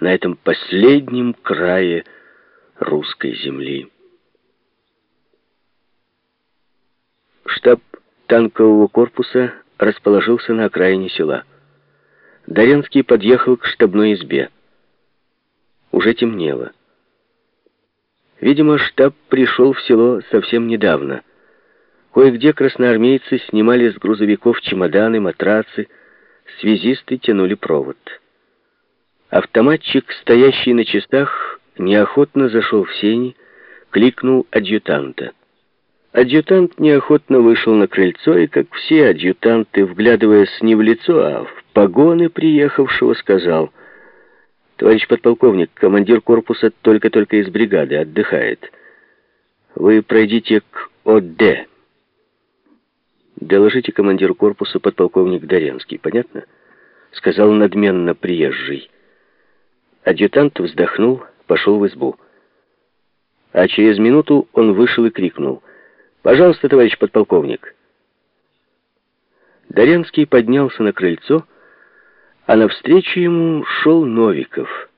на этом последнем крае русской земли. Штаб танкового корпуса расположился на окраине села. Доренский подъехал к штабной избе. Уже темнело. Видимо, штаб пришел в село совсем недавно. Кое-где красноармейцы снимали с грузовиков чемоданы, матрацы, связисты тянули провод. Автоматчик, стоящий на часах, неохотно зашел в сени, кликнул адъютанта. Адъютант неохотно вышел на крыльцо и, как все адъютанты, вглядываясь не в лицо, а в погоны приехавшего, сказал, «Товарищ подполковник, командир корпуса только-только из бригады, отдыхает. Вы пройдите к ОД». «Доложите командиру корпуса подполковник Доренский, понятно?» Сказал надменно приезжий. Адъютант вздохнул, пошел в избу. А через минуту он вышел и крикнул. «Пожалуйста, товарищ подполковник». Доренский поднялся на крыльцо, а навстречу ему шел Новиков.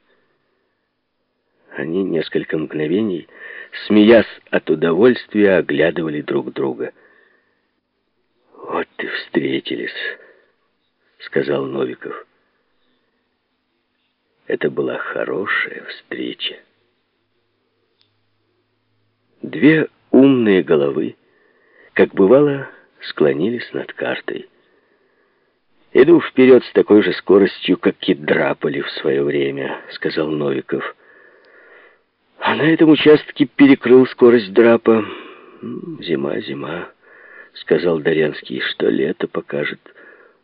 Они несколько мгновений, смеясь от удовольствия, оглядывали друг друга. «Вот и встретились», — сказал Новиков. Это была хорошая встреча. Две умные головы, как бывало, склонились над картой. «Иду вперед с такой же скоростью, как и драпали в свое время», — сказал Новиков. «А на этом участке перекрыл скорость драпа. Зима, зима». — сказал Дорянский, — что лето покажет.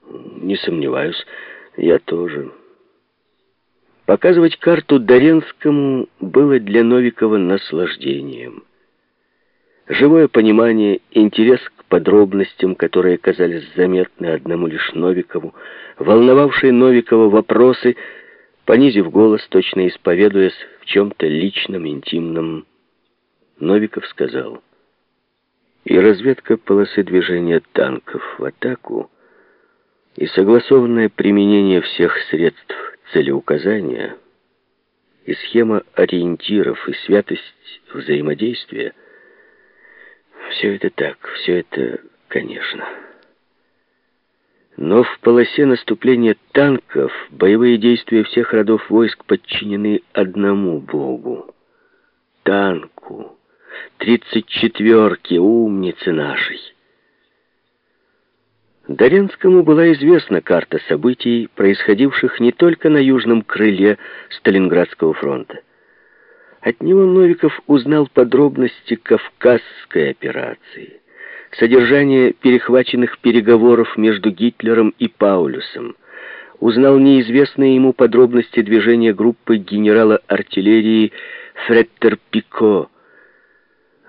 Не сомневаюсь, я тоже. Показывать карту Доренскому было для Новикова наслаждением. Живое понимание, интерес к подробностям, которые казались заметны одному лишь Новикову, волновавшие Новикова вопросы, понизив голос, точно исповедуясь в чем-то личном, интимном, Новиков сказал — и разведка полосы движения танков в атаку, и согласованное применение всех средств целеуказания, и схема ориентиров, и святость взаимодействия — все это так, все это, конечно. Но в полосе наступления танков боевые действия всех родов войск подчинены одному Богу — танку тридцать четверки, умницы нашей. Доренскому была известна карта событий, происходивших не только на южном крыле Сталинградского фронта. От него Новиков узнал подробности Кавказской операции, содержание перехваченных переговоров между Гитлером и Паулюсом, узнал неизвестные ему подробности движения группы генерала артиллерии Фреттер Пико,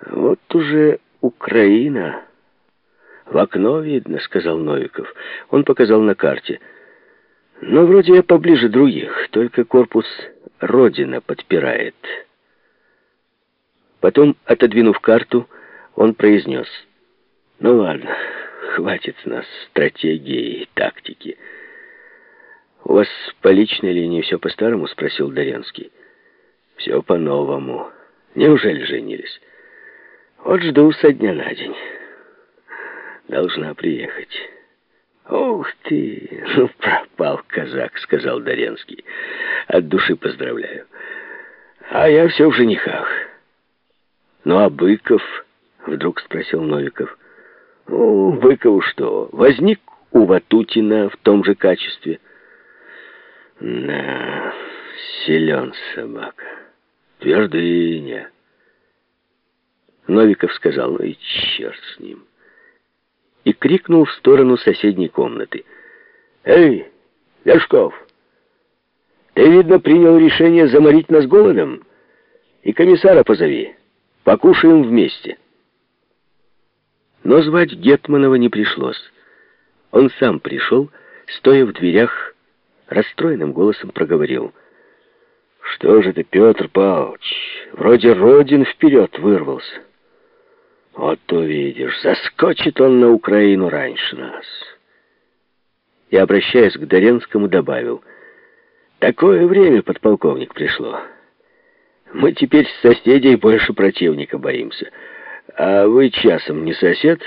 вот уже Украина. В окно видно, сказал Новиков. Он показал на карте. Но вроде я поближе других, только корпус Родина подпирает. Потом, отодвинув карту, он произнес. Ну ладно, хватит с нас стратегии и тактики. «У вас по личной линии все по-старому?» — спросил Доренский. «Все по-новому. Неужели женились?» Вот жду со дня на день. Должна приехать. «Ух ты! Ну, пропал казак», — сказал Доренский. «От души поздравляю. А я все в женихах». «Ну, а Быков?» — вдруг спросил Новиков. «Ну, Быкову что, возник у Ватутина в том же качестве?» «Да, силен собака, твердыня». Новиков сказал, ну и черт с ним. И крикнул в сторону соседней комнаты. «Эй, Ляшков, ты, видно, принял решение заморить нас голодом? И комиссара позови, покушаем вместе». Но звать Гетманова не пришлось. Он сам пришел, стоя в дверях, расстроенным голосом проговорил. «Что же ты, Петр Павлович, вроде Родин вперед вырвался». Вот увидишь, заскочит он на Украину раньше нас. И, обращаясь к Доренскому, добавил, Такое время, подполковник, пришло. Мы теперь с соседей больше противника боимся. А вы часом не сосед?»